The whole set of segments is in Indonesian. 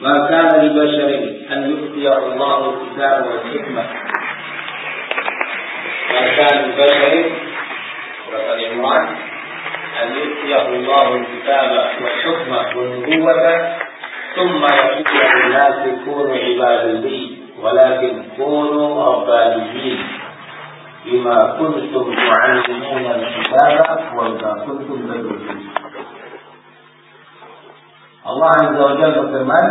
ما كان لبشر أن يؤتيه الله الكتاب والحكمة. ما كان لبشر سورة العمران أن يؤتيه الله الكتاب والحكمة والنبوة ثم يقول للناس كونوا عبادا لي ولكن كونوا ربانيين بما كنتم تعلمون الكتاب وبما كنتم تدرسون. Allah Azza wa Jalla berfirman,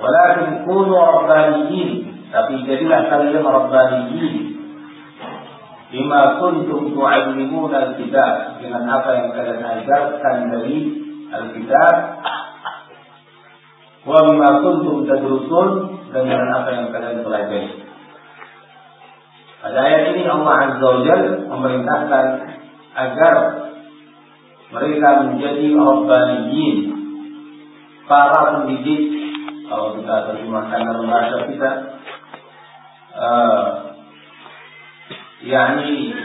"Walakin kunu rabbaniyin." Tapi jadilah kalian rabbaniyin. Bima kuntum tu'allimuna al-kitab dengan apa yang kalian ajarkan dari al-kitab wa bima kuntum tadrusun dengan apa yang kalian pelajari. Pada ayat ini Allah Azza wa Jalla memerintahkan agar mereka menjadi rabbaniyin para pendidik kalau kita terjemahkan dalam bahasa kita uh, yakni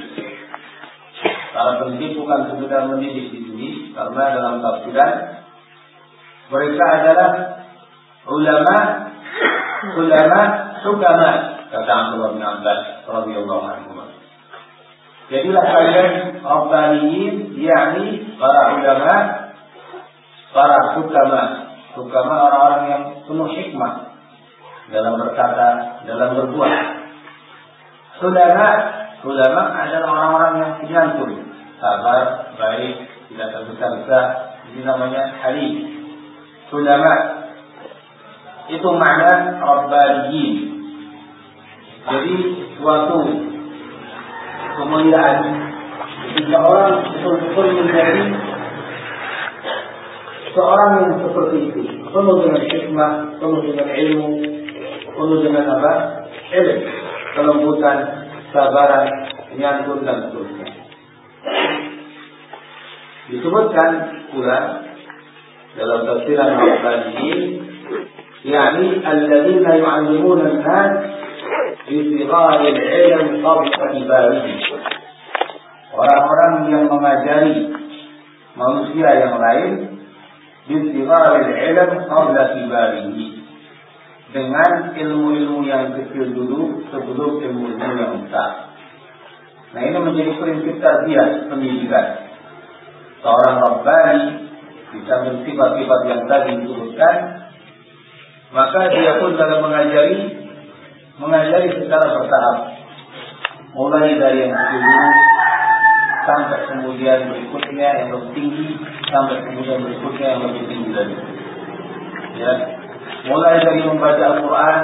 para pendidik bukan sekedar mendidik di sini karena dalam tafsiran mereka adalah ulama ulama hukama kata Abdullah bin Abbas radhiyallahu anhu. Jadilah kalian Rabbaniyin yakni para ulama para hukama terutama orang-orang yang penuh hikmah dalam berkata, dalam berbuat. Ulama, ulama adalah orang-orang yang penyantun, sabar, baik, tidak tergesa-gesa. Ini namanya halim. Ulama itu makna rabbaniyin. Jadi suatu kemuliaan jika orang betul-betul menjadi seorang yang seperti itu penuh dengan hikmah, penuh dengan ilmu, penuh dengan apa? Ilmu, kelembutan, sabaran, nyantun dan seterusnya. Disebutkan pula dalam tafsiran Al-Qur'an yakni alladzina yu'allimuna an-nas bi sighari al-ilm qabla. Orang-orang yang mengajari manusia yang lain bintigar ilm qabla kibarihi dengan ilmu-ilmu yang kecil dulu sebelum ilmu-ilmu yang besar. Nah ini menjadi prinsip tarbiyah pendidikan. Seorang Rabbani bisa sifat-sifat yang tadi disebutkan, maka dia pun dalam mengajari mengajari secara bertahap. Mulai dari yang kecil dulu sampai kemudian berikutnya yang lebih tinggi sampai kemudian berikutnya yang lebih tinggi lagi. Ya, mulai dari membaca Al-Quran,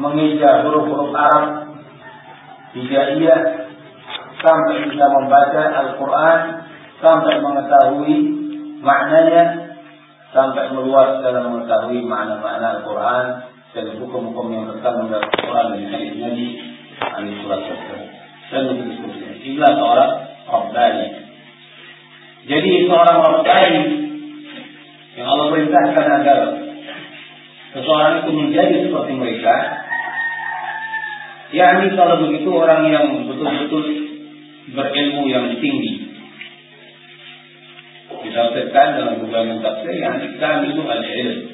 mengeja huruf-huruf Arab, hijaiyah, sampai bisa membaca Al-Quran, sampai mengetahui maknanya, sampai meluas dalam mengetahui makna-makna Al-Quran dan hukum-hukum yang terkandung dalam Al-Quran dan hadis Nabi alaihi wasallam dan seterusnya. Inilah seorang Rabbani. Jadi seorang Rabbani yang Allah perintahkan agar seseorang itu menjadi seperti mereka. yakni kalau begitu orang yang betul-betul berilmu yang tinggi. Ditafsirkan dalam beberapa tafsir yang kami itu ada ilmu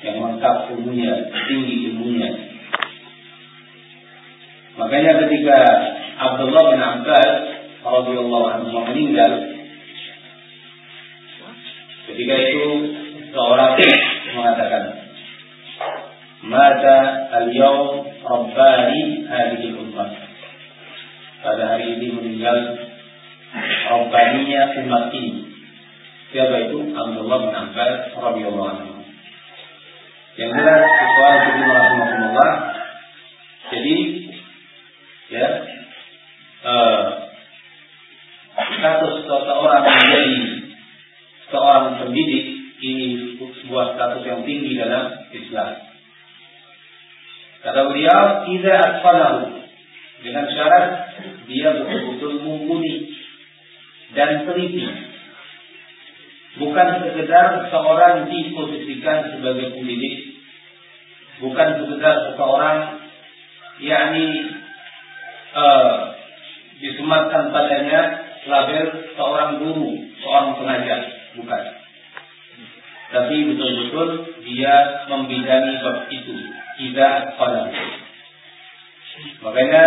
yang lengkap ilmunya, tinggi ilmunya. Makanya ketika Abdullah bin Abbas radhiyallahu anhu meninggal, ketika itu seorang mengatakan, "Mata al-yawm rabbani hadhihi ummah." Pada hari ini meninggal Rabbaninya umat ini. Siapa itu? Abdullah bin Abbas radhiyallahu anhu. Yang jelas, sesuai dengan Rasulullah. Status seseorang menjadi seorang pendidik ini sebuah status yang tinggi dalam Islam. Kata beliau, tidak atfalahu dengan syarat dia betul-betul mumpuni dan teliti. Bukan sekedar seorang diposisikan sebagai pendidik, bukan sekedar seseorang yakni uh, disematkan padanya label seorang guru, seorang pengajar, bukan. tapi betul-betul dia membidangi bab itu. Tidak pada makanya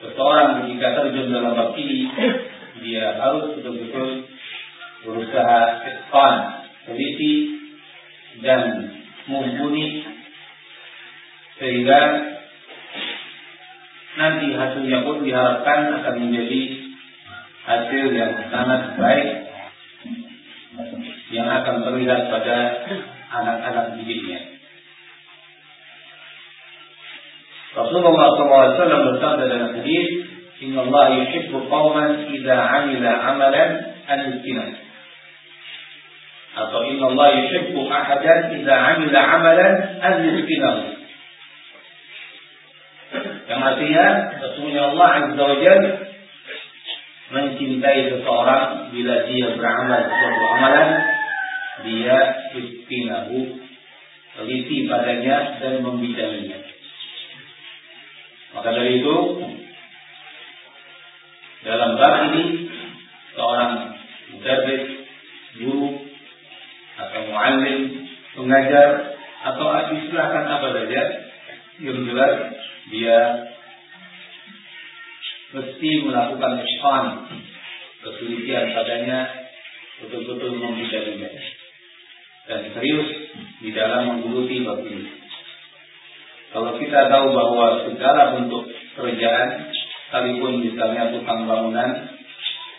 seseorang ketika terjun dalam bab ini dia harus betul-betul berusaha expand teliti dan mumpuni. Sehingga nanti hasilnya pun diharapkan akan menjadi hasil yang sangat baik yang akan terlihat pada anak-anak didiknya. Rasulullah SAW bersabda dalam hadis, Inna Allah yuhibbu qawman idza amila amalan an Atau Inna Allah yuhibbu ahadan idza amila amalan an Yang artinya, sesungguhnya Allah Azza wa Jalla mencintai seseorang bila dia beramal suatu amalan dia istinahu teliti padanya dan membidanginya maka dari itu dalam bab ini seorang mudarris guru atau muallim pengajar atau istilahkan apa saja yang jelas dia mesti melakukan ihsan kesulitan padanya betul-betul membidaninya dan serius di dalam menggeluti bab ini. Kalau kita tahu bahwa segala bentuk kerjaan, sekalipun misalnya tukang bangunan,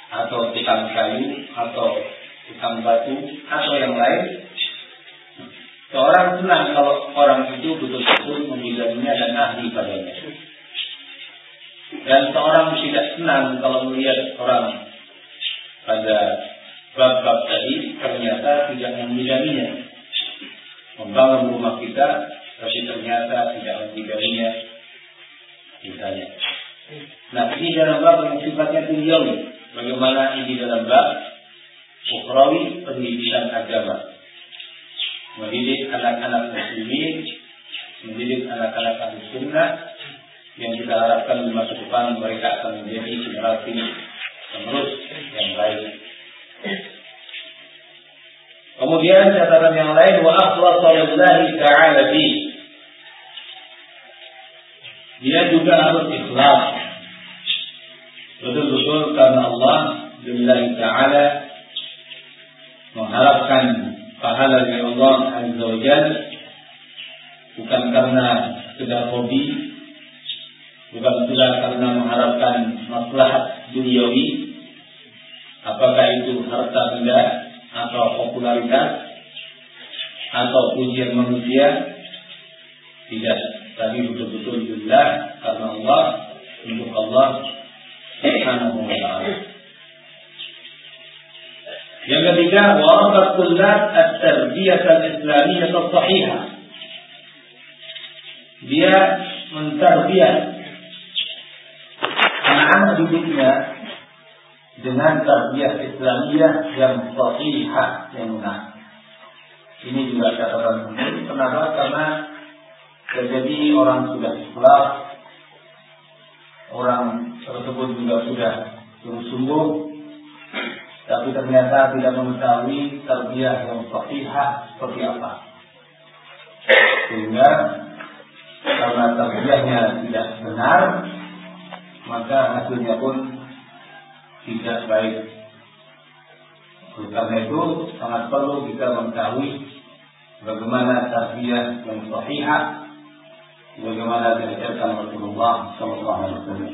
atau tukang kayu, atau tukang batu, atau yang lain, seorang senang kalau orang itu betul-betul membidaninya dan ahli padanya. Dan seorang tidak senang kalau melihat orang pada bab-bab tadi ternyata tidak membidaninya. Membangun rumah kita, tapi ternyata tidak membidaninya. Misalnya. Nah, ini dalam bab yang sifatnya duniawi. Bagaimana ini dalam bab ukrawi pendidikan agama. Mendidik anak-anak muslimin, mendidik anak-anak ahli yang kita harapkan di masa depan mereka akan menjadi generasi penerus yang baik. Kemudian catatan yang lain wa akhlasa lillahi ta'ala bi. Dia juga harus ikhlas. Betul-betul karena Allah billahi ta'ala mengharapkan pahala dari Allah Azza wa Jalla bukan karena sekedar hobi bukan pula karena mengharapkan maslahat duniawi apakah itu harta benda atau popularitas atau pujian manusia? Tidak. Tapi betul-betul jelas karena Allah untuk Allah Subhanahu wa taala. Yang ketiga warabat kullab at-tarbiyah al-islamiyah as-sahihah dia mentarbiyah anak didiknya dengan tarbiyah Islamiyah yang sahihah yang benar. Ini juga catatan penting. Kenapa? Karena terjadi orang sudah ikhlas, orang tersebut juga sudah sungguh-sungguh, tapi ternyata tidak mengetahui tarbiyah yang sahihah seperti apa. Sehingga karena tarbiyahnya tidak benar, maka hasilnya pun tidak baik. Oleh karena itu sangat perlu kita mengetahui bagaimana tarbiyah yang sahihah, bagaimana diajarkan Rasulullah Sallallahu Alaihi Wasallam.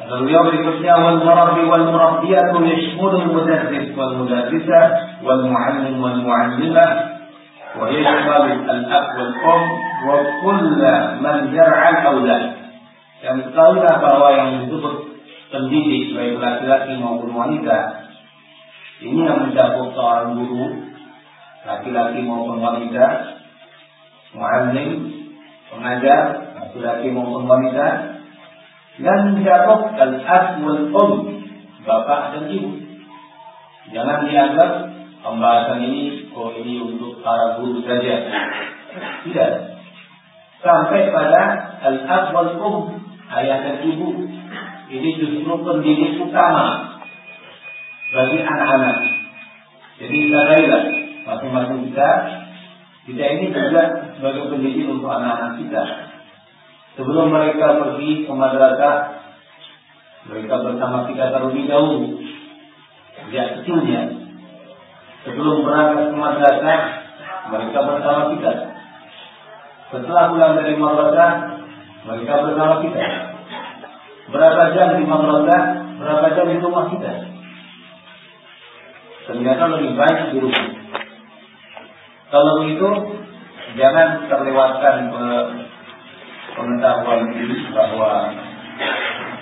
Kata beliau berikutnya wal murabbi wal murabbiyatu yashmulu al mudarris wal mudarrisah wal muallim wal muallimah wa yashmalu al ab wal um wa al yang ketahuilah bahwa yang disebut pendidik baik laki-laki maupun wanita ini yang mencakup seorang guru laki-laki maupun wanita muallim pengajar laki-laki maupun wanita dan mencakup al-ab wal um bapak dan ibu. Jangan dianggap pembahasan ini oh ini untuk para guru saja. Tidak. Sampai pada al-ab wal um ayah dan ibu ini justru pendidik utama bagi anak-anak. kita kailah masing-masing kita kita ini juga sebagai pendidik untuk anak-anak kita. Sebelum mereka pergi ke madrasah, mereka bersama kita terlebih dahulu. Sejak kecilnya, sebelum berangkat ke madrasah, mereka bersama kita. Setelah pulang dari madrasah, mereka bersama kita. Berapa jam di madrasah, berapa jam di rumah kita. Ternyata lebih baik di rumah. Kalau begitu, jangan terlewatkan pengetahuan ini bahwa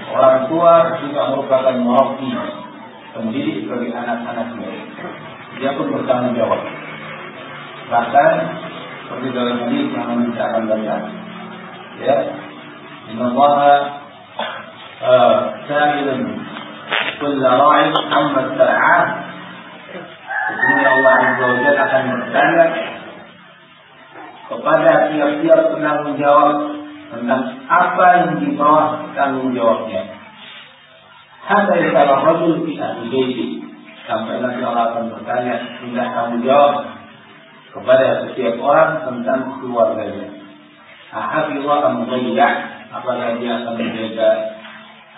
orang tua juga merupakan murabbi pendidik bagi anak-anaknya. Dia pun bertanggung jawab. Bahkan seperti dalam hadis yang kita akan baca, ya, Inna Allah sa'ilun kulla ra'in amma tar'ah Sesungguhnya Allah Azza wa Jalla akan kepada tiap-tiap penanggung jawab tentang apa yang di bawah tanggung jawabnya. Hatta salah rajul fi ahli Sampai nanti Allah akan bertanya tidak tanggung jawab kepada setiap orang tentang keluarganya. Ahadillah mudayya apakah dia akan menjaga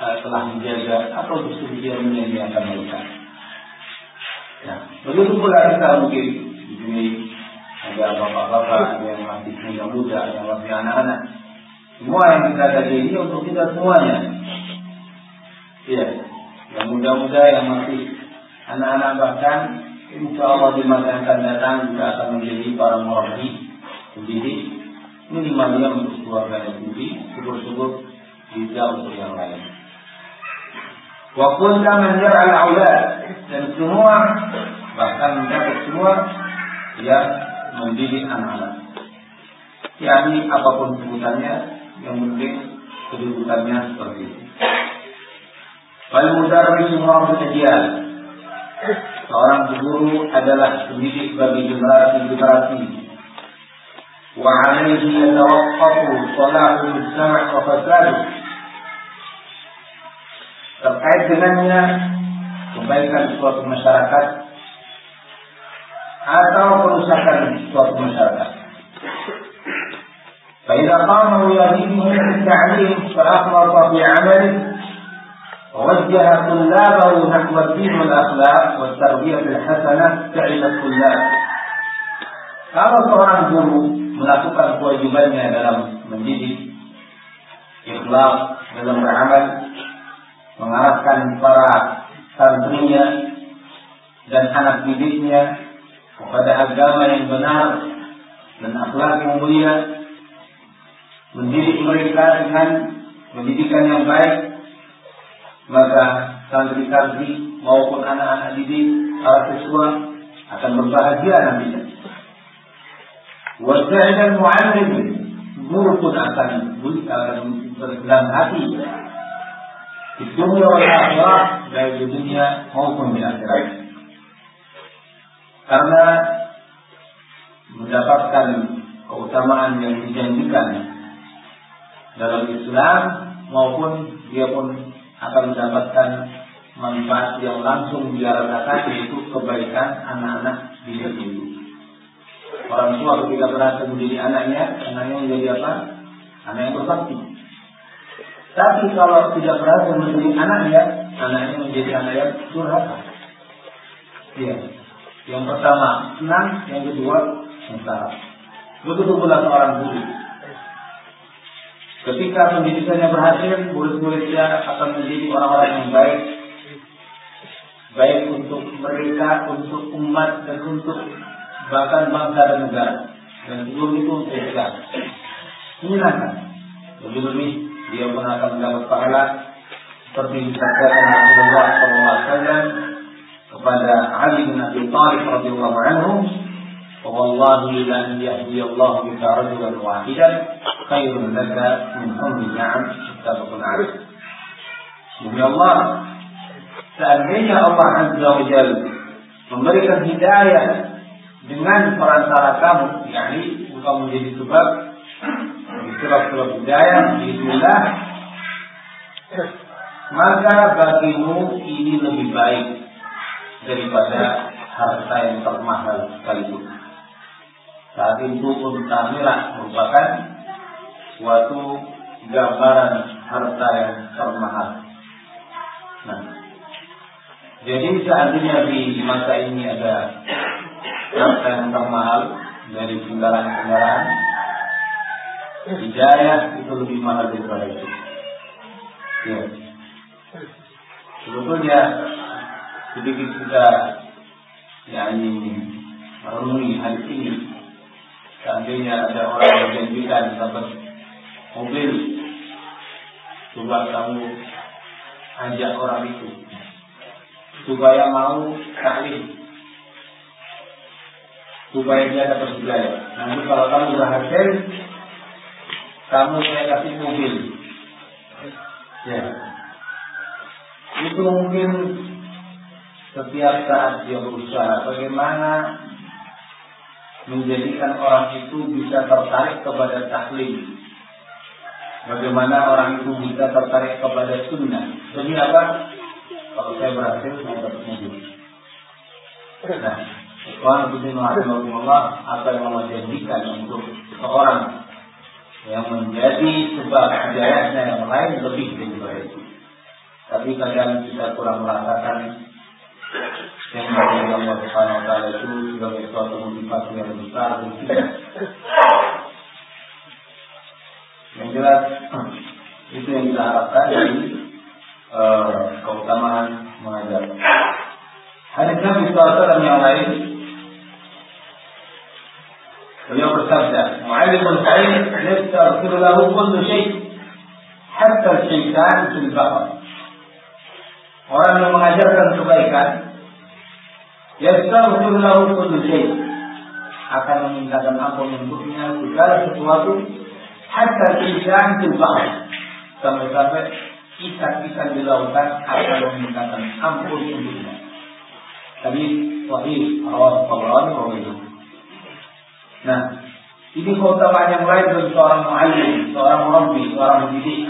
uh, telah menjaga atau justru dia menyia-nyiakan mereka. Nah, begitu pula kita mungkin di sini ada bapak-bapak yang masih muda-muda, yang masih anak-anak. Semua yang kita di ini untuk kita semuanya. Iya, yang muda-muda yang masih anak-anak bahkan insya Allah di masa yang akan datang juga akan menjadi para murabi pendidik minimalnya untuk keluarga sendiri syukur-syukur bisa untuk yang lain. Waktu menjar al aulad dan semua bahkan mendapat semua yang mendidik anak-anak. Yani apa pun sebutannya, yang penting kedudukannya seperti itu. Wal mudarris murabbi ajyal. Seorang guru adalah pendidik bagi generasi-generasi. Wa yatawaqqafu salahu mujtama' wa fasaduh. Terkait dengannya kebaikan suatu masyarakat atau kerusakan suatu masyarakat. فإذا قام يهديهم بالتعليم فأخلص في عمله ووجه طلابه نحو الدين والأخلاق والتربية الحسنة تعب الطلاب Kalau seorang guru melakukan kewajibannya dalam mendidik, ikhlas dalam beramal, mengarahkan para santrinya dan anak didiknya kepada agama yang benar dan akhlak yang mulia, mendidik mereka dengan pendidikan yang baik, maka santri-santri maupun anak-anak didik para siswa akan berbahagia nantinya. Wajah mu'allim guru pun akan bersenang hati di dunia wal akhirat baik di dunia maupun di akhirat. Karena mendapatkan keutamaan yang dijanjikan dalam Islam maupun dia pun akan mendapatkan manfaat yang langsung dia rasakan yaitu kebaikan anak-anak di itu. Orang tua ketika berhasil menjadi anaknya, anaknya menjadi apa? Anak yang berbakti. Tapi kalau tidak berhasil menjadi anaknya, anaknya menjadi anak yang durhaka. Iya. Yang pertama senang, yang kedua sengsara. Begitu pula seorang guru. Ketika pendidikannya berhasil, murid-muridnya akan menjadi orang-orang yang baik, baik untuk mereka, untuk umat, dan untuk bahkan bangsa dan negara. Dan sebelum itu Islam. Menyenangkan. Lebih-lebih dia pun akan mendapat pahala seperti disabdakan Rasulullah SAW kepada Ali bin Abi Thalib radhiyallahu anhu, "Wallahi la yahdi Allah bika rajulan wahidan khairun laka min humri na'am." Muttafaqun alaih. Demi Allah, seandainya Allah Azza wa Jalla memberikan hidayah dengan perantara kamu, yakni engkau menjadi sebab sebab-sebab hidayah Bismillah maka bagimu ini lebih baik daripada harta yang termahal sekalipun. Saat itu unta merah merupakan suatu gambaran harta yang termahal. Nah, jadi seandainya di masa ini ada yang termahal dari kendaraan-kendaraan, hidayah itu lebih mahal daripada itu. Ya. Sebetulnya sedikit kita yakni merenungi hal ini. Seandainya ada orang yang menjanjikan dapat mobil, coba kamu ajak orang itu supaya mau taklim supaya dia dapat hidayah. Nanti kalau kamu berhasil, kamu saya kasih mobil. Ya. Itu mungkin setiap saat dia berusaha bagaimana menjadikan orang itu bisa tertarik kepada taklim. Bagaimana orang itu bisa tertarik kepada sunnah. Demi apa? Kalau saya berhasil, saya dapat mobil. Nah, Tuhan Allah apa yang Allah janjikan untuk seorang yang menjadi sebab hidayahnya yang lain lebih dari itu. Tapi kadang kita kurang merasakan yang dari Allah Subhanahu Wa Taala itu sebagai suatu motivasi yang besar dan. Yang jelas itu yang kita harapkan dari uh, keutamaan mengajar. Hadis Nabi SAW yang lain Beliau bersabda, "Mu'allimul khair yastaghfir lahu kullu hatta syaitan fil bahr." Orang yang mengajarkan kebaikan yastaghfir lahu kullu syai' akan memintakan ampun untuknya segala sesuatu hatta syaitan fil. Sampai-sampai ikan-ikan di lautan akan memintakan ampun untuknya. Tadi wahid awal Tabrani Nah, ini keutamaan yang lain bagi seorang mu'allim, seorang murabbi, seorang mendidik.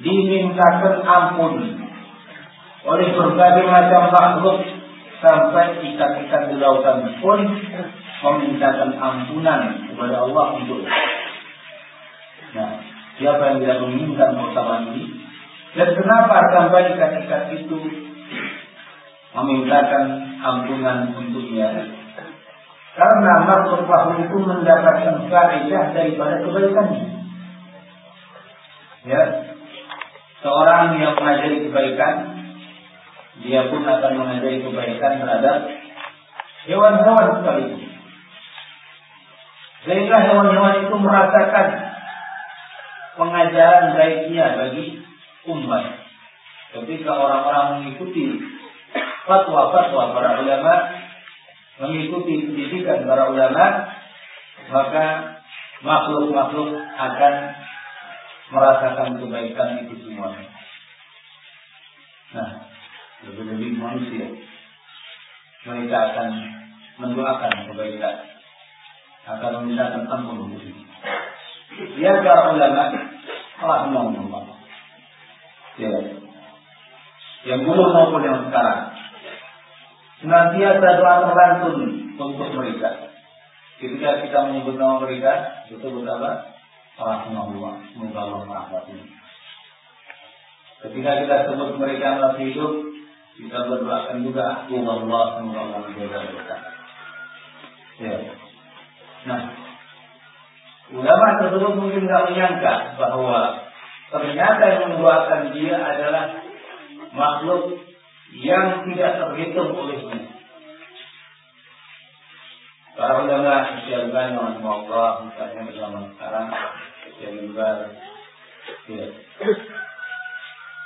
Dimintakan ampun oleh berbagai macam makhluk sampai ikan-ikan di lautan pun memintakan ampunan kepada Allah untuk Nah, siapa yang tidak menginginkan keutamaan ini? Dan kenapa sampai ikan-ikan itu memintakan ampunan untuknya? Karena makhluk makhluk itu mendapatkan faedah daripada kebaikannya. Ya, seorang yang mengajari kebaikan, dia pun akan mengajari kebaikan terhadap hewan-hewan sekaligus. Sehingga hewan-hewan itu merasakan pengajaran baiknya bagi umat. Ketika orang-orang mengikuti fatwa-fatwa para ulama mengikuti pendidikan para ulama, maka makhluk-makhluk akan merasakan kebaikan itu semua. Nah, lebih-lebih manusia. Mereka akan mendoakan kebaikan. Akan memintakan ampun untuk. Ya para ulama, rahimahullah. Ya. Yang dulu maupun yang sekarang senantiasa doa terlantun untuk mereka. Ketika kita menyebut nama mereka, betul betul apa? Rahmatullah, semoga Allah merahmati. Ketika kita sebut mereka masih hidup, kita berdoakan juga, Allah semoga Allah menjaga mereka. Ya. Nah, ulama tersebut mungkin tidak menyangka bahwa ternyata yang mendoakan dia adalah makhluk yang tidak terhitung olehnya. Para ulama yang Allah misalnya bersama sekarang juga ya,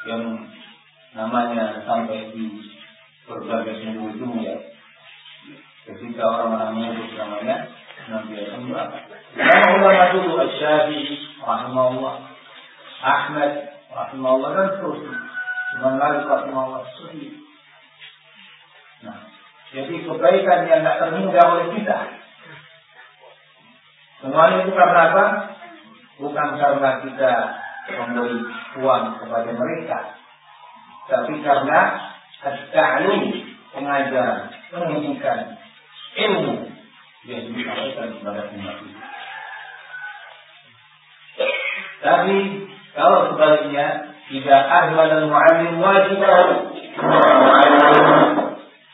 yang namanya sampai di berbagai penjuru ya. Ketika orang-orang menyebut namanya, nanti akan berapa. Ulama dulu Asy-Syafi'i rahimahullah, Ahmad rahimahullah dan seterusnya. Imam Malik rahimahullah sahih. Nah, jadi kebaikan yang tidak terhingga oleh kita. Semuanya itu karena apa? Bukan karena kita memberi uang kepada mereka, tapi karena at pengajaran, pendidikan ilmu yang disampaikan kepada umat itu. Tapi kalau sebaliknya jika ahmal al-mu'allim wajibahu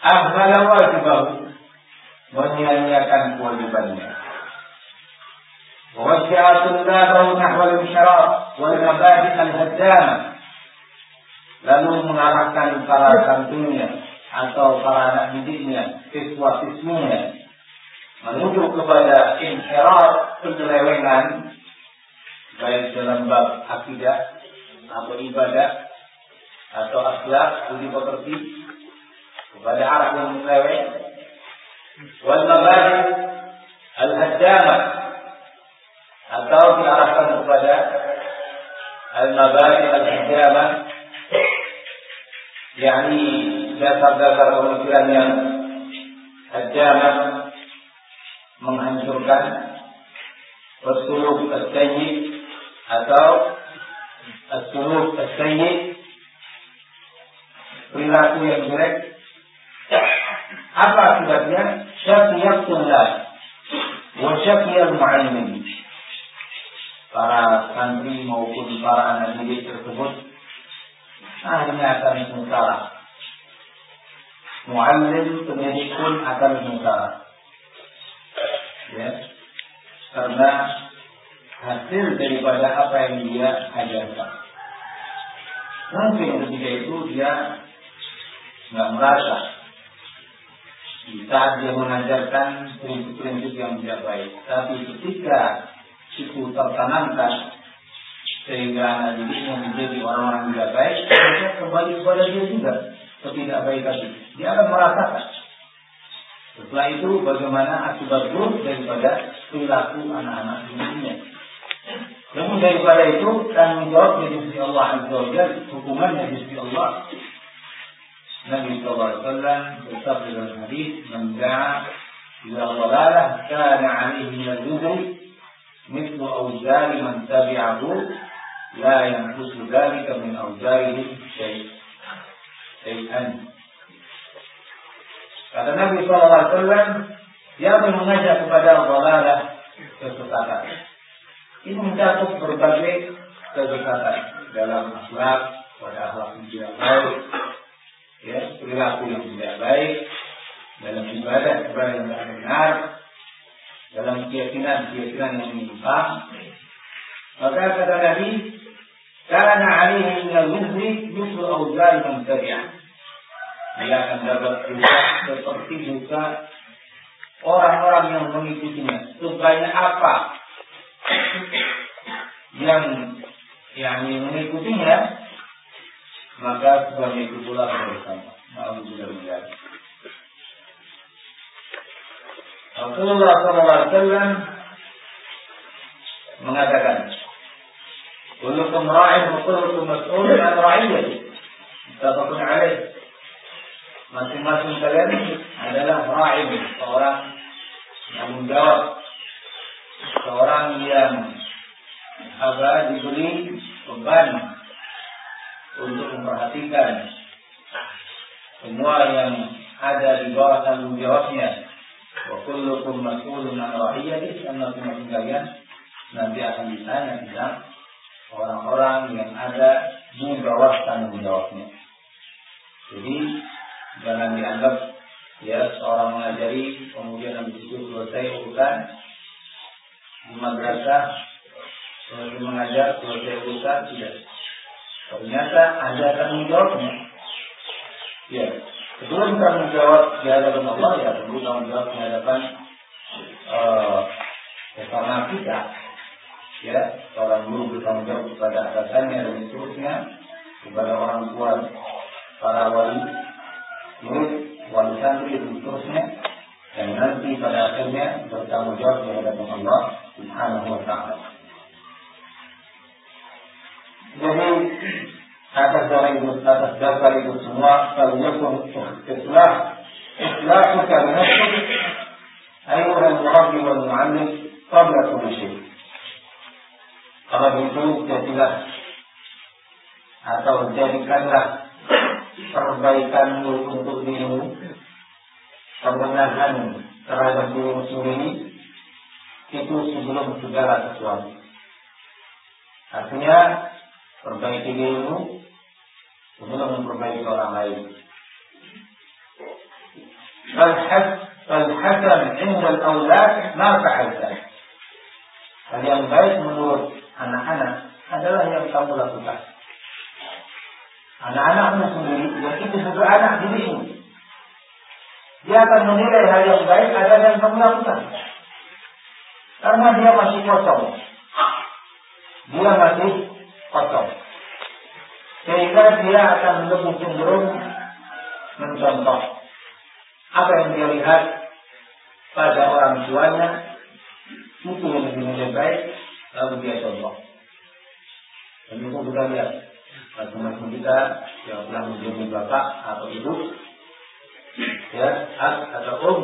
ahmal wajibahu menyanyiakan kewajibannya. ووجه طلابه نحو الانحراف والمبادئ الهدامة lalu mengarahkan para santrinya atau para anak didiknya, siswa-siswinya menuju kepada inhirat penyelewengan baik dalam bab akidah atau ibadah atau akhlak budi pekerti kepada arah yang menyeleweng wal mabadi al haddama atau diarahkan kepada al mabadi al haddama yakni dasar-dasar pemikiran yang haddama menghancurkan Rasulullah as-sayyi atau as-suluk perilaku yang jelek. Apa akibatnya? Syakiyat tullah wa syakiyal mu'allim para santri maupun para anak didik tersebut akhirnya akan sengsara mu'allim pendidik pun akan sengsara ya. Karena hasil daripada apa yang dia ajarkan. Mungkin ketika itu dia nggak merasa di saat dia mengajarkan prinsip-prinsip yang tidak baik. Tapi ketika itu tertanamkan sehingga anak didiknya menjadi orang-orang tidak baik, maka kembali kepada dia juga ketidakbaikan itu. Dia akan merasakan. Setelah itu bagaimana akibat buruk daripada perilaku anak-anak didiknya. Namun daripada itu tanggung jawab dari sisi Allah Azza wa Jalla, hukuman dari sisi Allah. Nabi wasallam bersabda dalam hadis, "Man da'a ila dhalalah kana 'alaihi min al-wizri mithlu awzari man tabi'ahu la yanqusu dhalika min awzarihi syai' syai'an." Kata Nabi wasallam, yang mengajak kepada dhalalah kesesatan ini mencakup berbagai kesesatan dalam akhlak, pada akhlak yang baik, ya, perilaku yang tidak baik, dalam ibadah ibadah yang tidak benar, dalam keyakinan keyakinan yang menyimpang. Maka kata Nabi, karena alaihi min al-wizri yusru awzari man Dia akan dapat juga seperti juga orang-orang yang mengikutinya. Sebanyak apa yang yang mengikutinya maka sebagai itu pula bersama. Alhamdulillah. Rasulullah SAW mengatakan, Kullukum ra'in wa kullukum mas'ulun an ra'iyyati. Muttafaqun alaih. Masing-masing kalian adalah ra'in, seorang yang menjawab seorang yang apa diberi beban untuk memperhatikan semua yang ada di bawah tanggung jawabnya. Wa kullukum mas'ulun an ra'iyati masing-masing kalian nanti akan ditanya tentang orang-orang yang ada di bawah tanggung jawabnya. Jadi jangan dianggap ya seorang mengajari kemudian habis itu selesai urusan madrasah selesai mengajar selesai urusan tidak ternyata ada tanggung jawabnya. Ya sebelum tanggung jawab di hadapan Allah ya tentu tanggung jawab di hadapan uh, kita. Ya seorang guru bertanggung jawab kepada atasannya dan seterusnya kepada orang tua para wali murid wali santri dan seterusnya dan nanti pada akhirnya bertanggung jawab di hadapan Allah Subhanahu wa taala. Jadi atas dasar itu atas dasar itu semua kalau yakun islah islah bukan nafsu al-murabbi wal mu'allim qabla kulli shay. Kalau itu jadilah atau jadikanlah perbaikanmu untuk dirimu pembenahan terhadap diri sendiri itu sebelum segala sesuatu. Artinya perbaiki dirimu sebelum memperbaiki orang lain. Al-Hasan inda al-awlad ma fa'alta. Hal yang baik menurut anak-anak adalah yang kamu lakukan. Anak-anakmu sendiri, yang itu juga anak dirimu. Dia akan menilai hal yang baik adalah yang kamu lakukan. Karena dia masih kosong. Dia masih kosong. Sehingga dia akan lebih cenderung mencontoh apa yang dia lihat pada orang tuanya itu yang lebih baik lalu dia contoh. Dan itu kita lihat masing-masing kita yang telah menjadi bapak atau ibu ya atau om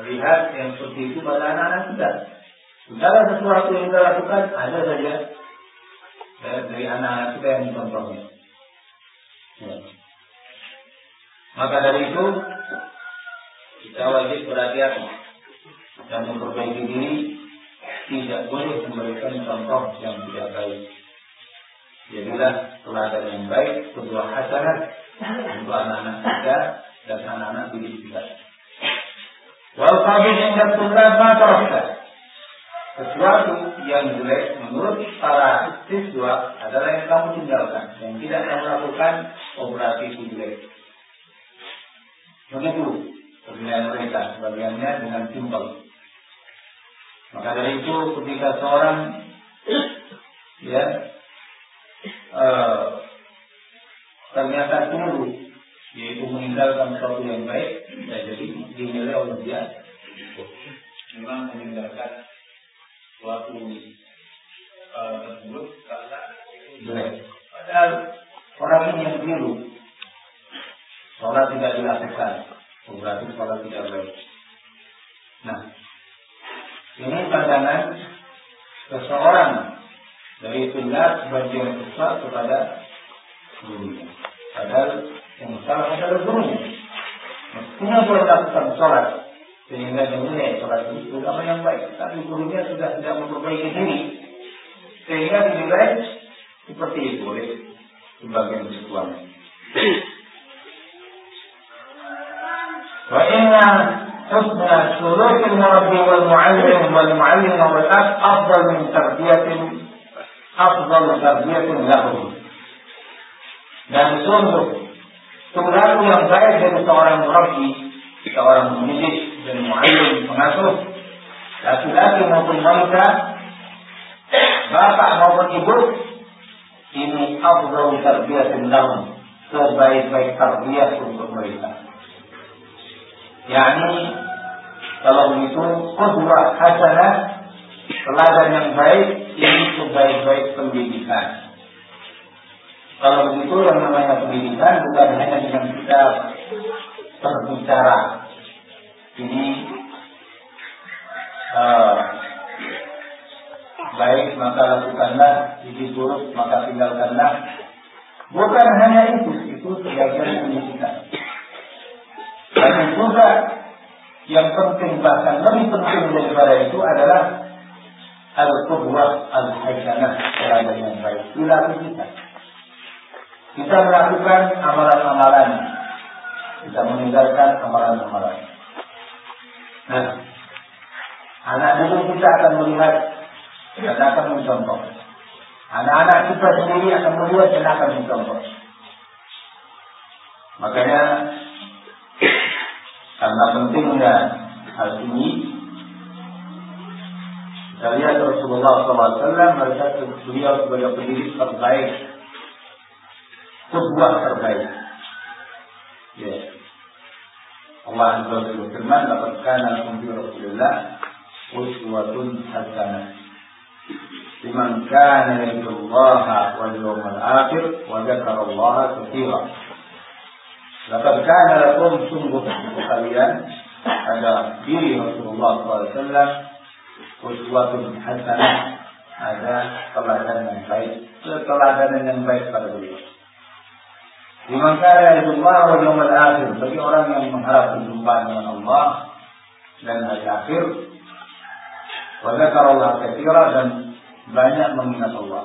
melihat yang seperti itu pada anak-anak kita. Segala sesuatu yang kita lakukan ada saja ya, dari anak-anak kita yang dicontohnya. Ya. Maka dari itu kita wajib berhati-hati dan memperbaiki diri tidak boleh memberikan contoh yang tidak baik. Jadilah teladan yang baik, sebuah hasanah untuk anak-anak kita dan anak-anak didik kita. Wal inda tullab ma tarakta. Sesuatu yang jelek menurut para siswa adalah yang kamu tinggalkan. Yang tidak kamu lakukan, oh berarti itu jelek. Begitu penilaian mereka, sebagiannya dengan simpel. Maka dari itu ketika seorang ya uh, ternyata keliru yaitu meninggalkan sesuatu yang baik, ya jadi dinilai oleh dia memang meninggalkan suatu uh, tersebut karena jelek. Padahal orang ini yang keliru, sholat tidak dilakukan, oh, berarti sholat tidak baik. Nah, ini pandangan seseorang dari itulah sebagian besar kepada gurunya. Padahal yang salah adalah gurunya. Mestinya dia melakukan sholat sehingga dinilai sholat itu apa yang baik. Tapi gurunya sudah tidak memperbaiki diri sehingga dinilai seperti itu oleh sebagian siswanya. وإن حسن سلوك المربي والمعلم والمعلم والأب أفضل من تربية أفضل تربية لهم. Dan sungguh perilaku yang baik dari seorang murabi, seorang pendidik dan muallim pengasuh, laki-laki maupun wanita, bapak maupun ibu, ini afdal terbiasin lahum, sebaik-baik tarbiyah untuk mereka. Yani kalau begitu kedua hasanah teladan yang baik ini sebaik-baik pendidikan. Kalau begitu yang namanya pendidikan bukan hanya dengan kita berbicara. Ini uh, baik maka lakukanlah, ini buruk maka tinggalkanlah. Bukan hanya itu, itu sebagian pendidikan. Dan juga yang penting bahkan lebih penting daripada itu adalah al-qudwah al-hasanah terhadap yang baik. Dilatih kita. Kita melakukan amalan-amalan. Kita meninggalkan amalan-amalan. Nah, anak dulu kita akan melihat dan akan mencontoh. Anak-anak kita sendiri akan melihat dan akan mencontoh. Makanya karena pentingnya hal ini kita lihat Rasulullah SAW mereka beliau sebagai pendidik terbaik sebuah terbaik. Ya. Allah Azza wa Jalla firman, "Laqad kana lakum fi Rasulillah uswatun hasanah." Liman kana yarju Allah wal yawmal akhir wa dzakara Allah katsira. Laqad kana lakum sungguh kalian ada diri Rasulullah SAW uswatun hasanah ada teladan yang baik, teladan yang baik pada beliau. Liman kana Allah wa yawmal akhir bagi orang yang mengharap perjumpaan dengan Allah dan hari akhir. Wa Allah katsira dan banyak mengingat Allah.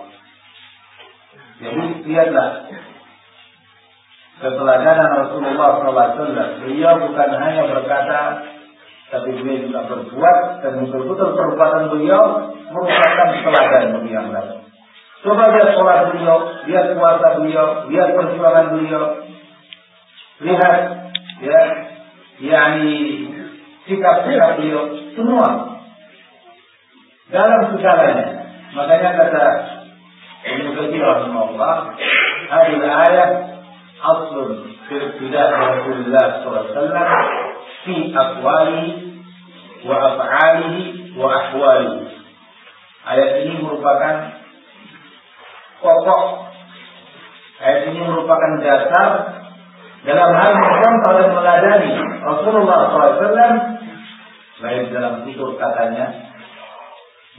Jadi lihatlah keteladanan Rasulullah SAW. Beliau bukan hanya berkata, tapi beliau juga berbuat dan betul-betul perbuatan beliau merupakan teladan bagi yang lain. Coba lihat sholat beliau, lihat puasa beliau, lihat perjuangan beliau, lihat ya, yakni sikap-sikap beliau, semua dalam segalanya. Makanya kata Ibnu Katsir rahimahullah, hadil ayat aslun fi ibtida' Rasulullah wasallam fi aqwali wa af'alihi wa ahwalihi. Ayat ini merupakan pokok. Ayat ini merupakan dasar dalam hal mencontoh dan meladani Rasulullah SAW baik dalam tutur katanya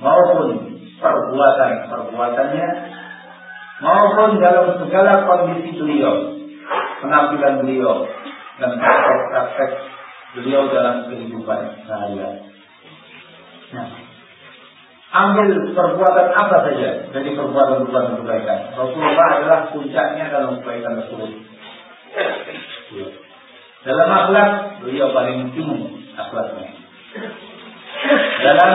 maupun perbuatan-perbuatannya maupun dalam segala kondisi beliau penampilan beliau dan praktek-praktek beliau dalam kehidupan sehari-hari. Nah, ambil perbuatan apa saja dari perbuatan-perbuatan kebaikan. Rasulullah adalah puncaknya dalam kebaikan tersebut. Dalam akhlak, beliau paling tinggi akhlaknya. Dalam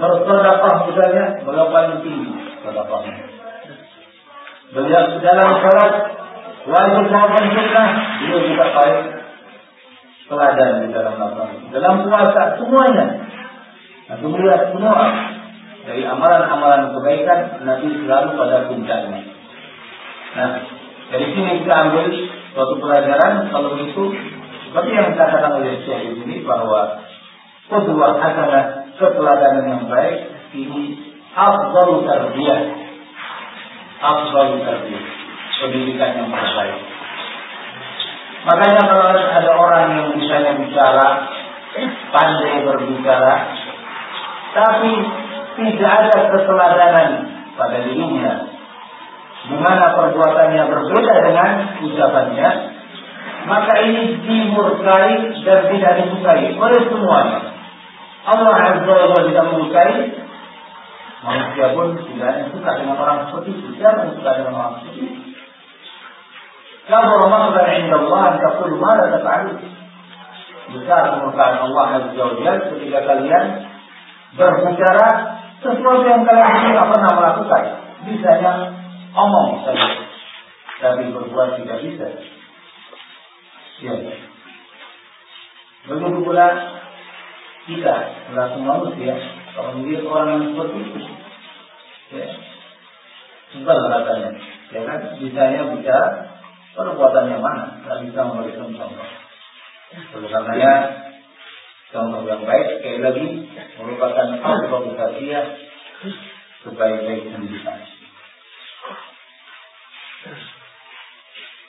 bersedekah misalnya, beliau paling tinggi sedekahnya. Beliau dalam sholat wajib maupun sunnah, beliau juga paling teladan di dalam melakukan. Dalam puasa semuanya. Nah, kemudian semua dari amalan-amalan kebaikan Nabi selalu pada puncaknya. Nah, dari sini kita ambil suatu pelajaran kalau itu seperti yang dikatakan oleh Syekh di sini bahwa kedua adalah keteladanan yang baik ini afdalu tarbiyah. Afdalu tarbiyah. Pendidikan yang terbaik. Makanya kalau ada orang yang misalnya bicara, pandai berbicara, tapi tidak ada keteladanan pada dirinya. Di mana perbuatannya berbeda dengan ucapannya, maka ini dimurkai dan tidak disukai oleh semuanya. Allah Azza wa Jalla tidak menyukai manusia pun tidak suka dengan orang seperti itu. Siapa yang suka dengan orang seperti itu? Kabur maqdan inda Allah taqulu ma la taf'alun. Besar kemurkaan Allah Azza wa Jalla ketika kalian berbicara sesuatu yang kalian tidak pernah melakukan. Bisanya omong saja. Tapi berbuat tidak bisa. Ya. Begitu pula kita selaku manusia kalau melihat orang yang seperti itu, ya, sudah rasanya, ya kan? Bisanya bicara perbuatannya mana? Tidak bisa memberikan contoh. Oleh karenanya contoh yang baik sekali lagi merupakan asbab dia sebaik-baik pendidikan.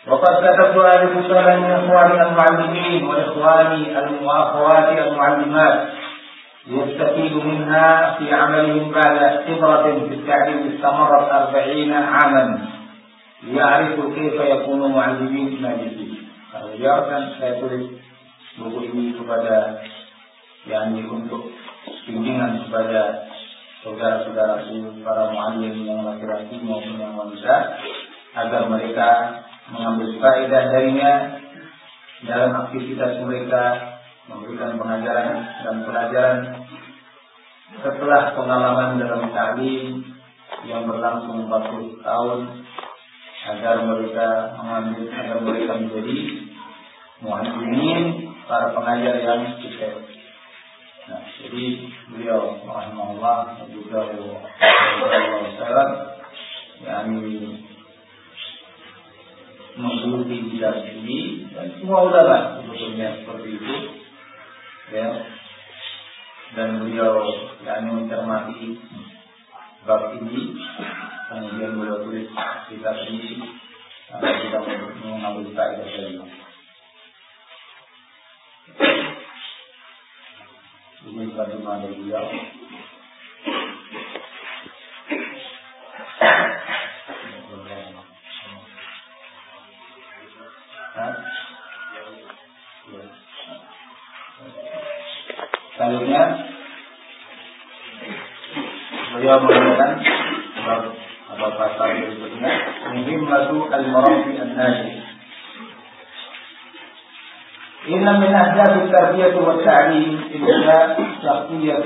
وقد كتبت هذه الرسالة من إخواني المعلمين وإخواني وأخواتي المعلمات يستفيد منها في عملهم بعد خبرة في التعليم استمرت أربعين عاما ليعرفوا كيف يكونوا معلمين ناجحين. Biarkan saya tulis buku ini kepada yakni untuk bimbingan kepada saudara-saudaraku para muallim yang laki-laki maupun yang wanita agar mereka mengambil faedah darinya dalam aktivitas mereka memberikan pengajaran dan pelajaran setelah pengalaman dalam ta'lim yang berlangsung 40 tahun agar mereka mengambil agar mereka menjadi muallimin para pengajar yang sukses. Nah, jadi beliau rahimahullah juga Allah yakni menggeluti bidang ini dan semua ulama sebetulnya seperti itu ya. Dan beliau yakni mencermati bab ini kemudian beliau tulis kitab ini kita mengambil faedah dari ini mukadimah dari beliau Selanjutnya beliau mengatakan bab pasal berikutnya. Ini masuk al-marfi an-najis. إن من أهداف التربية والتعليم إنشاء شخصية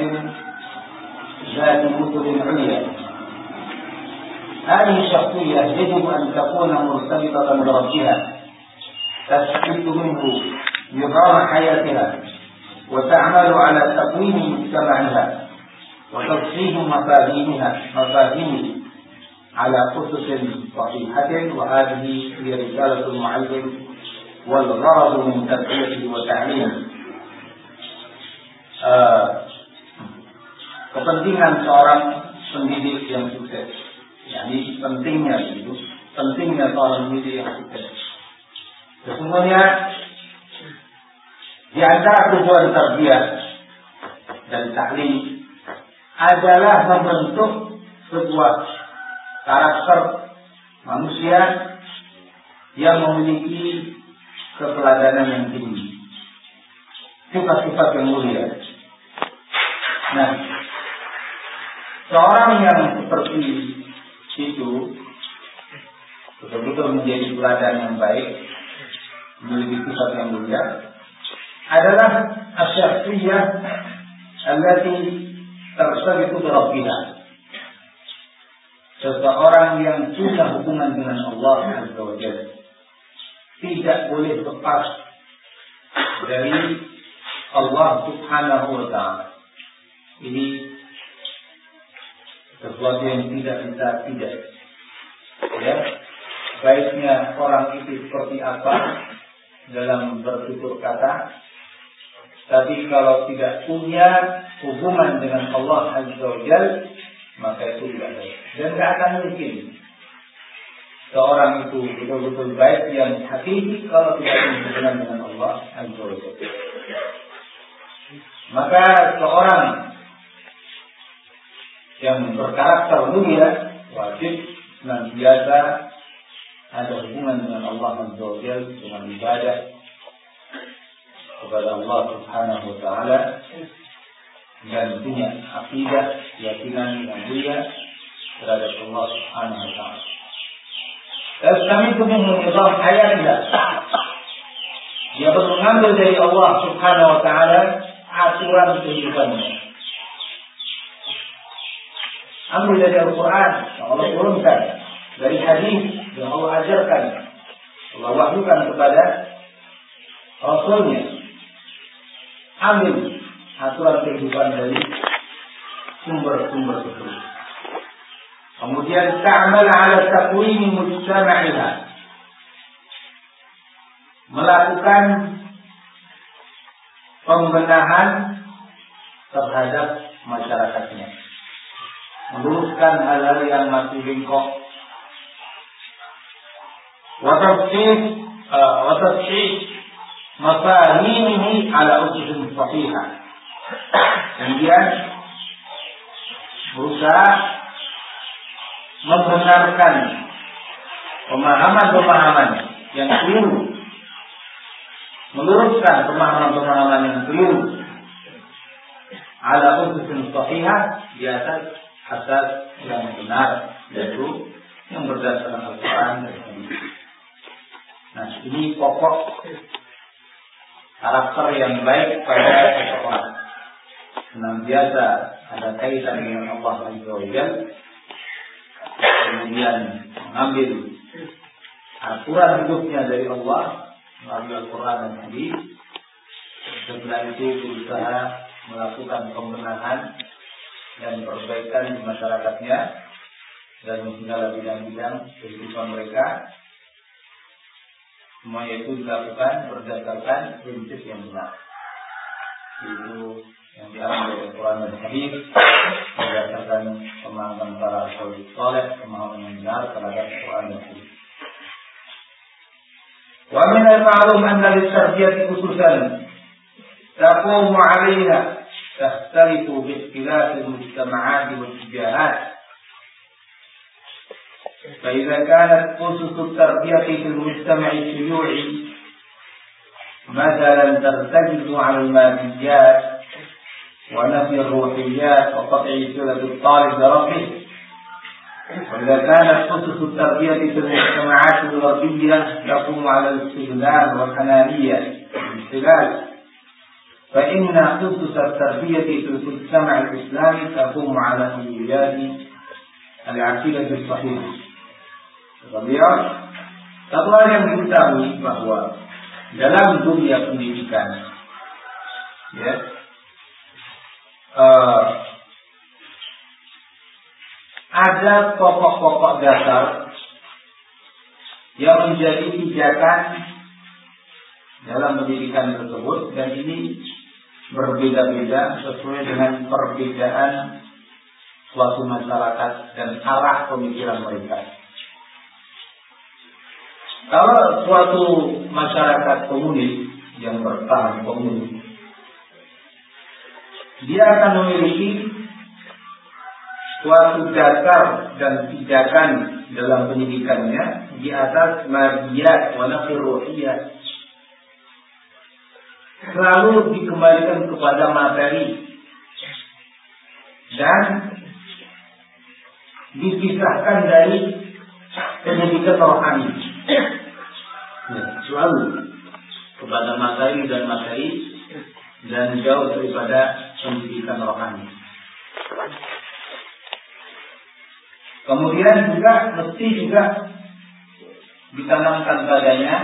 ذات مثل عليا هذه الشخصية يجب أن تكون مرتبطة بربها تستفيد منه نظام حياتها وتعمل على تقويم مجتمعها وتصحيح مفاهيمها مفاهيمه على أسس صحيحة وهذه هي رسالة المعلم والغرض من تربيته وتعليمه uh, kepentingan seorang pendidik yang sukses yakni pentingnya itu pentingnya seorang pendidik yang sukses sesungguhnya di antara tujuan tarbiyah dan taklim adalah membentuk sebuah karakter manusia yang memiliki keteladanan yang tinggi. Sifat-sifat yang mulia. Nah, seorang yang seperti itu betul-betul menjadi teladan yang baik, memiliki sifat yang mulia, adalah asyafiyah allati tersabitu berabbiha. Seseorang yang punya hubungan dengan Allah Azza wa tidak boleh lepas dari Allah Subhanahu wa taala. Ini sesuatu yang tidak bisa tidak. Ya, baiknya orang itu seperti apa dalam bertutur kata, tapi kalau tidak punya hubungan dengan Allah Azza wa maka itu tidak baik. Dan tidak akan mungkin seorang itu betul-betul baik yang hakiki kalau tidak punya hubungan dengan Allah Azza. Maka seorang yang berkarakter mulia wajib senantiasa ada hubungan dengan Allah Azza wa dengan ibadah kepada Allah Subhanahu wa taala dan punya akidah keyakinan yang mulia terhadap Allah Subhanahu wa taala. Tastamitu minhu nizam hayatnya. Dia harus mengambil dari Allah Subhanahu wa taala aturan kehidupannya. Ambil dari Al-Quran yang Allah turunkan, dari hadis yang Allah ajarkan, Allah wahyukan kepada Rasulnya ambil aturan kehidupan dari sumber-sumber tersebut. Kemudian ta'mal ala takwini mujtama'iha. Melakukan pembenahan terhadap masyarakatnya. Meluruskan hal-hal yang masih bengkok. Watafsir, uh, watafsir mafahimihi ala ususin sahihah. Kemudian berusaha membenarkan pemahaman-pemahaman yang keliru, meluruskan pemahaman-pemahaman yang keliru ala ususin sahihah di atas asas yang benar yaitu yang berdasarkan Al-Quran dan Hadis. Nah, ini pokok karakter yang baik pada seseorang. Senantiasa ada kaitan dengan Allah Azza wa Kemudian mengambil aturan hidupnya dari Allah melalui Al-Quran dan Hadis. Setelah itu berusaha melakukan pembenahan dan perbaikan di masyarakatnya dan segala bidang-bidang kehidupan mereka Semuanya itu dilakukan berdasarkan prinsip yang benar. Itu yang diambil dari Quran dan Hadis berdasarkan pemahaman para salih soleh, pemahaman yang benar terhadap Quran dan Hadis. ومن المعلوم أن للتربية أسسا تقوم عليها تختلف باختلاف المجتمعات والاتجاهات فإذا كانت أسس التربية في المجتمع الشيوعي مثلا ترتكز على الماديات ونفي الروحيات وقطع صلة الطالب بربه وإذا كانت أسس التربية في المجتمعات الغربية تقوم على الاستغلال والأنانية والاستغلال فإن أسس التربية في المجتمع الإسلامي تقوم على أولويات العقيدة الصحيحة. Beliau satu hal yang diketahui bahwa dalam dunia pendidikan ya uh, ada pokok-pokok dasar yang menjadi pijakan dalam pendidikan tersebut dan ini berbeda-beda sesuai dengan perbedaan suatu masyarakat dan arah pemikiran mereka. Kalau suatu masyarakat komunis yang bertahan komunis, dia akan memiliki suatu dasar dan pijakan dalam pendidikannya di atas madiyat wa ruhiyat selalu dikembalikan kepada materi dan dipisahkan dari pendidikan rohani. Ya, selalu kepada materi dan materi dan jauh daripada pendidikan rohani. Kemudian juga mesti juga ditanamkan padanya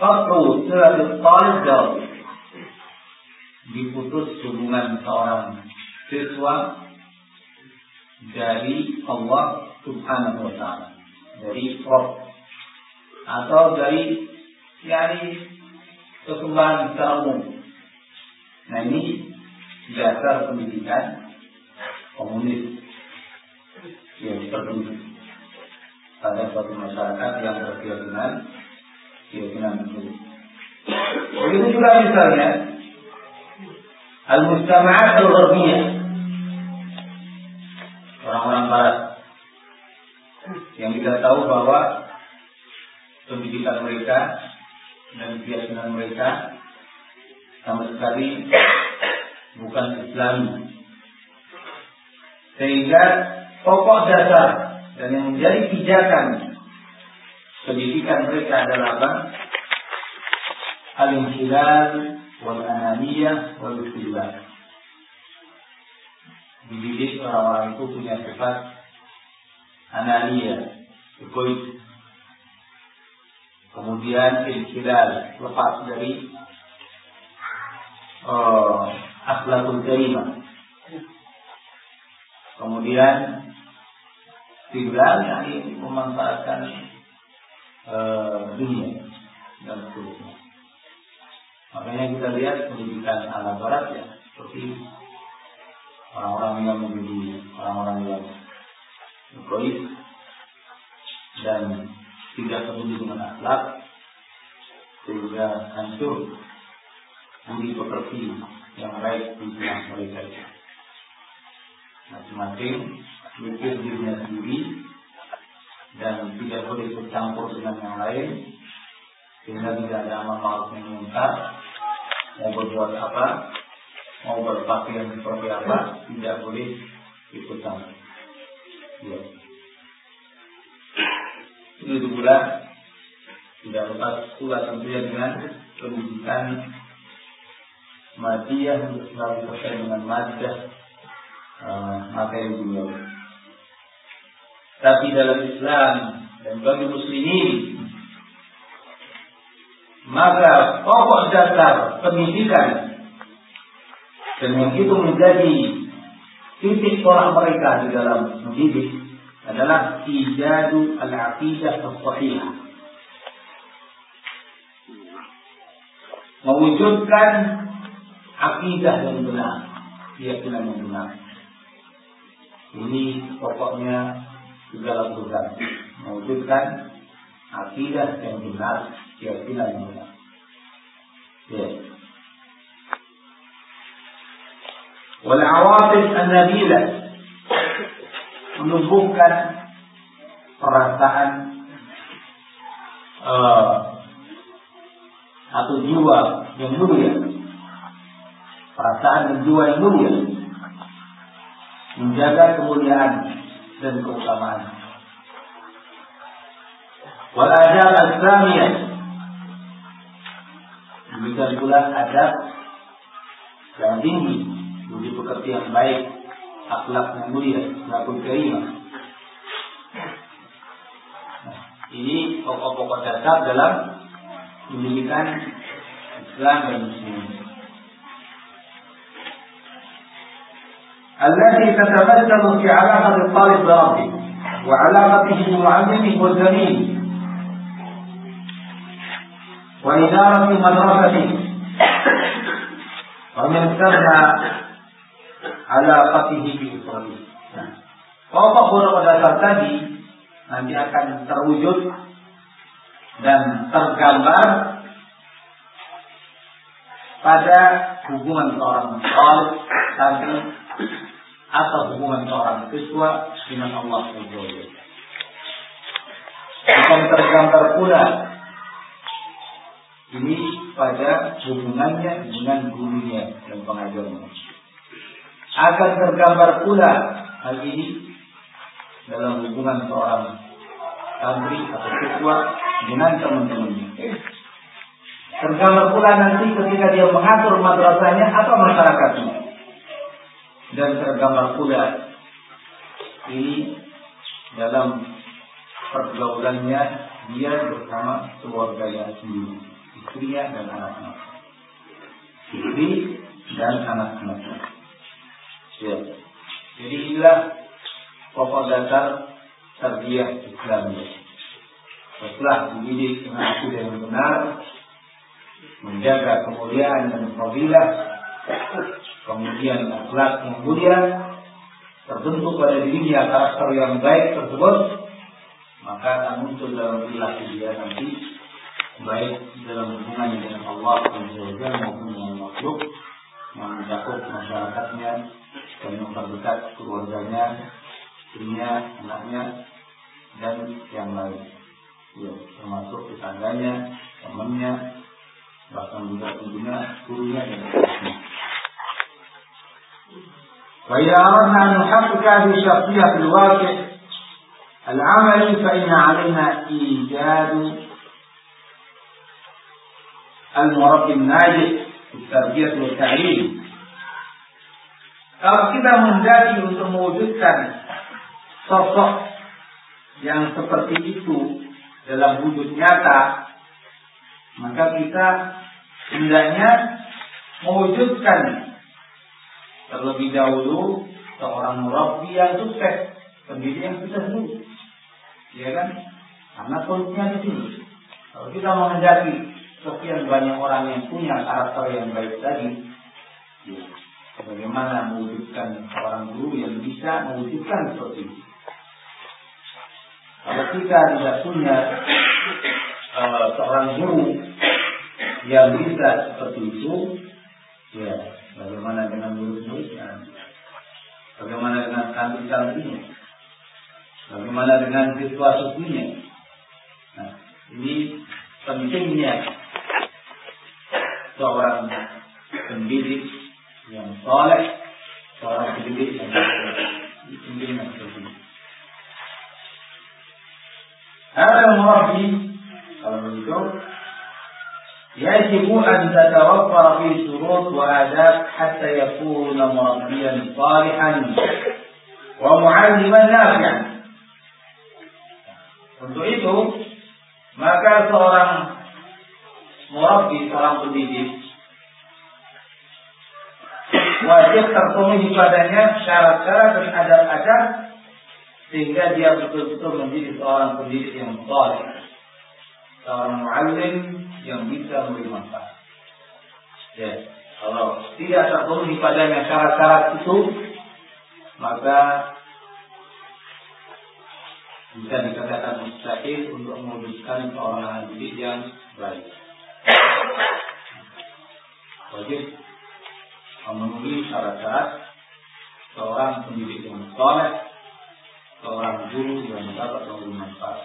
qat'u siratul talib diputus hubungan seorang siswa dari Allah Subhanahu wa taala dari Rob atau dari yani kesembahan secara umum. Nah ini dasar pendidikan komunis. Yang seperti pada suatu masyarakat yang berkeyakinan keyakinan itu. Begitu juga misalnya al-mustama'at al-gharbiyah. Orang-orang barat. Yang kita tahu bahwa pendidikan mereka dan keyakinan mereka sama sekali bukan Islami sehingga pokok dasar dan yang menjadi pijakan pendidikan mereka adalah apa? Al-inhilal wal ananiyah wal. Dididik orang-orang itu punya sifat ananiyah, egois. Kemudian inhilal, lepas dari uh, akhlakul karimah. Kemudian Tinggal yakni memanfaatkan e, dunia dan seterusnya. Makanya kita lihat pendidikan ala barat ya seperti orang-orang yang menjadi orang-orang yang egois dan tidak peduli dengan akhlak sehingga hancur budi pekerti yang di tengah mereka itu. Masing-masing mikir dirinya sendiri dan tidak boleh bercampur dengan yang lain sehingga tidak ada amal ma'ruf yang mau berbuat apa mau berpakaian seperti apa tidak boleh ikut campur ya. itu pula tidak lepas pula tentunya dengan pendidikan madiyah selalu terkait dengan madah uh, materi dunia. Tapi dalam Islam dan bagi muslimin maka pokok dasar pendidikan dan yang itu menjadi titik tolak mereka di dalam mendidik adalah ijadu al-aqidah as-sahihah. Mewujudkan akidah yang benar. Keyakinan yang benar. Ini pokoknya segala urusan mewujudkan akidah yang benar keyakinan yang benar. Ya. Wal awatif an-nabila menumbuhkan perasaan uh, atau jiwa yang mulia perasaan dan jiwa yang mulia menjaga kemuliaan dan keutamaan. Wal adab al-thamiyah Demikian pula adab yang tinggi, budi pekerti yang baik, akhlak yang mulia, akhlakul karimah. Nah, ini pokok-pokok dasar dalam pendidikan Islam dan Muslim. التي تتمثل في علاقة الطالب بربه وعلاقته بمعلمه والزميل وإدارة مدرسته ومن ثم علاقته بأسرته pokok-pokok dasar tadi nanti akan terwujud dan tergambar pada hubungan seorang salih santri atau hubungan seorang siswa dengan Allah Subhanahu Akan tergambar pula ini pada hubungannya dengan gurunya dan pengajarnya. Akan tergambar pula hal ini dalam hubungan seorang santri atau siswa dengan teman-temannya. Tergambar pula nanti ketika dia mengatur madrasahnya atau masyarakatnya. Dan tergambar pula ini dalam pergaulannya dia bersama keluarganya sendiri istrinya dan anak-anak. Istri dan anak-anaknya. Ya. Jadi inilah pokok dasar terbiak Islam. Setelah dididik dengan akidah yang benar, menjaga kemuliaan dan fadilah, kemudian akhlak yang mulia, terbentuk pada dirinya karakter yang baik tersebut, maka akan muncul dalam perilaku dia nanti baik dalam hubungan dengan Allah Subhanahu maupun dengan makhluk yang mencakup masyarakatnya dan memperdekat keluarganya, istrinya, anaknya, dan yang lain. Ya, termasuk tetangganya, temannya, bahkan juga tentunya gurunya dan seterusnya. وإذا أردنا أن نحقق هذه الشخصية في الواقع العملي فإن علينا إيجاد al-murabbi najib tarbiyat wa ta'lim. Kalau kita mendaki untuk mewujudkan sosok yang seperti itu dalam wujud nyata, maka kita hendaknya mewujudkan terlebih dahulu seorang murabbi yang sukses, pendidik yang sukses dulu. Ya kan? Karena kuncinya di sini. Kalau kita menghendaki sekian banyak orang yang punya karakter yang baik tadi, ya, bagaimana mewujudkan seorang guru yang bisa mewujudkan seperti itu. Kalau kita tidak punya uh, seorang guru yang bisa seperti itu, ya bagaimana dengan murid-muridnya? Bagaimana dengan santri-santrinya? Bagaimana dengan siswa-siswinya? Nah, ini pentingnya seorang pendidik yang soleh, seorang pendidik yang pendidik yang seperti Ada murabbi kalau begitu يجب أن تتوفر في شروط وآداب حتى يكون مربيا صالحا ومعلما نافعا. Untuk itu, maka seorang murabbi seorang pendidik wajib terpenuhi padanya syarat-syarat dan adab-adab sehingga dia betul-betul menjadi seorang pendidik yang soleh seorang muallim yang bisa manfaat ya kalau tidak terpenuhi padanya syarat-syarat itu maka bisa dikatakan mustahil untuk mewujudkan seorang pendidik yang baik wajib memenuhi syarat-syarat seorang pendidik yang soleh, seorang guru yang mendapat memberi manfaat.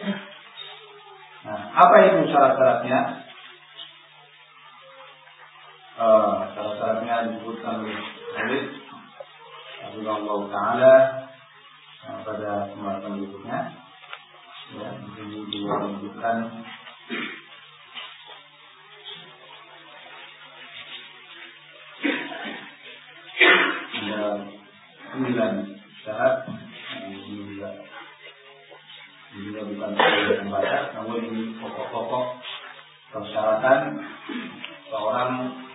Nah, apa itu syarat-syaratnya? Uh, syarat-syaratnya disebutkan oleh Khalid Abu Allah Taala nah, pada kesempatan berikutnya. Ya, ini juga menunjukkan ada sembilan syarat ini juga ini juga bukan pembatas namun ini pokok-pokok persyaratan seorang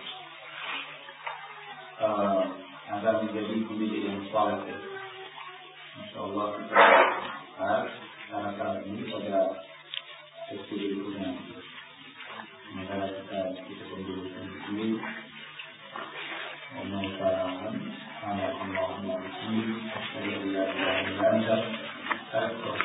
uh, agar menjadi pemilik yang soleh. Insya Allah kita harus cara-cara ini pada sesi berikutnya. Maka kita kita tunggu di sini. Allah Taala, Allah Taala, Allah Taala, Terima kasih.